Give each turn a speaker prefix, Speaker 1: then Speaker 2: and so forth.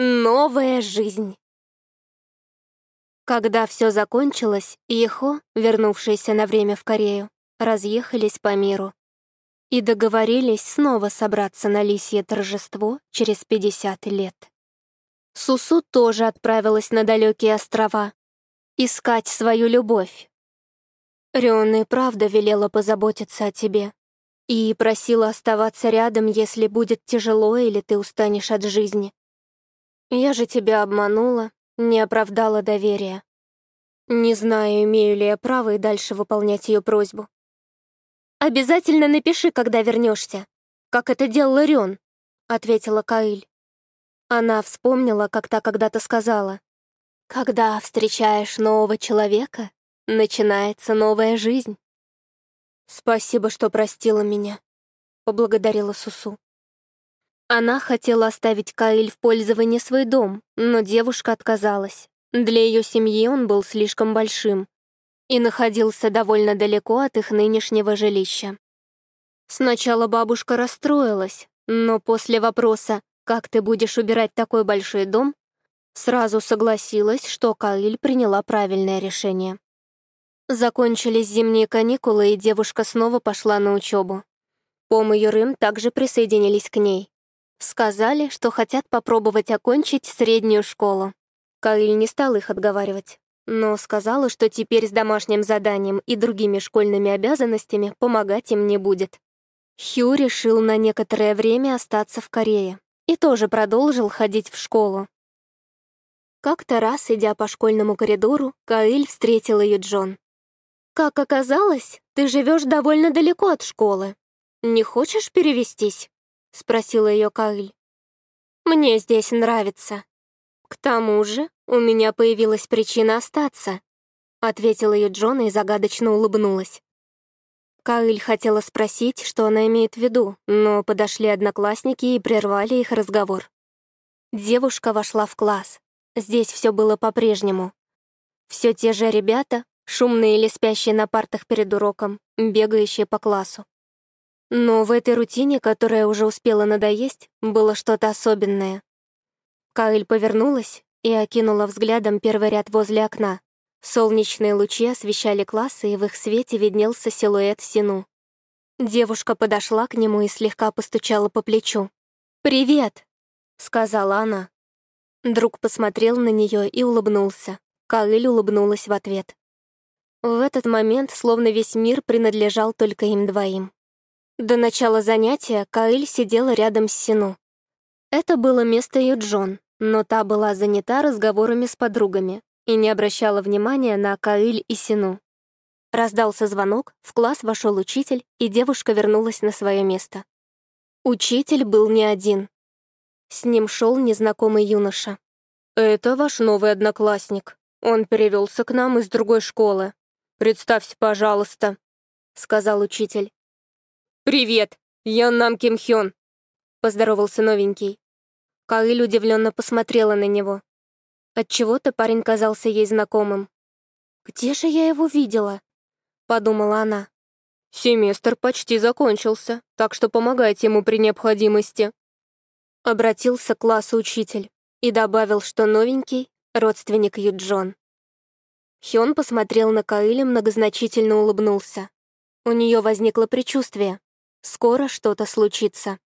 Speaker 1: Новая жизнь. Когда все закончилось, Ехо, вернувшиеся на время в Корею, разъехались по миру и договорились снова собраться на лисье торжество через 50 лет. Сусу тоже отправилась на далекие острова искать свою любовь. Риона и правда велела позаботиться о тебе и просила оставаться рядом, если будет тяжело или ты устанешь от жизни. Я же тебя обманула, не оправдала доверия. Не знаю, имею ли я право и дальше выполнять ее просьбу. «Обязательно напиши, когда вернешься, как это делала Рен», — ответила Каиль. Она вспомнила, как та когда-то сказала. «Когда встречаешь нового человека, начинается новая жизнь». «Спасибо, что простила меня», — поблагодарила Сусу. Она хотела оставить Каиль в пользование свой дом, но девушка отказалась. Для ее семьи он был слишком большим и находился довольно далеко от их нынешнего жилища. Сначала бабушка расстроилась, но после вопроса «Как ты будешь убирать такой большой дом?» сразу согласилась, что Каиль приняла правильное решение. Закончились зимние каникулы, и девушка снова пошла на учебу. Пом и Юрым также присоединились к ней. Сказали, что хотят попробовать окончить среднюю школу. Каиль не стал их отговаривать, но сказала, что теперь с домашним заданием и другими школьными обязанностями помогать им не будет. Хью решил на некоторое время остаться в Корее и тоже продолжил ходить в школу. Как-то раз, идя по школьному коридору, Каиль встретил ее Джон. «Как оказалось, ты живешь довольно далеко от школы. Не хочешь перевестись?» — спросила ее Каиль. «Мне здесь нравится. К тому же у меня появилась причина остаться», — ответила ее Джона и загадочно улыбнулась. Каиль хотела спросить, что она имеет в виду, но подошли одноклассники и прервали их разговор. Девушка вошла в класс. Здесь все было по-прежнему. Все те же ребята, шумные или спящие на партах перед уроком, бегающие по классу. Но в этой рутине, которая уже успела надоесть, было что-то особенное. Каэль повернулась и окинула взглядом первый ряд возле окна. Солнечные лучи освещали классы, и в их свете виднелся силуэт Сину. Девушка подошла к нему и слегка постучала по плечу. «Привет!» — сказала она. Друг посмотрел на нее и улыбнулся. Каэль улыбнулась в ответ. В этот момент словно весь мир принадлежал только им двоим. До начала занятия Каэль сидела рядом с Сину. Это было место Юджон, но та была занята разговорами с подругами и не обращала внимания на Каэль и Сину. Раздался звонок, в класс вошел учитель, и девушка вернулась на свое место. Учитель был не один. С ним шел незнакомый юноша. «Это ваш новый одноклассник. Он перевелся к нам из другой школы. Представься, пожалуйста», — сказал учитель. «Привет, я Нам Ким Хён», — поздоровался новенький. Каиль удивленно посмотрела на него. Отчего-то парень казался ей знакомым. «Где же я его видела?» — подумала она. «Семестр почти закончился, так что помогайте ему при необходимости», — обратился к классу учитель и добавил, что новенький — родственник Юджон. Хён посмотрел на Каиля, многозначительно улыбнулся. У нее возникло предчувствие. Скоро что-то случится.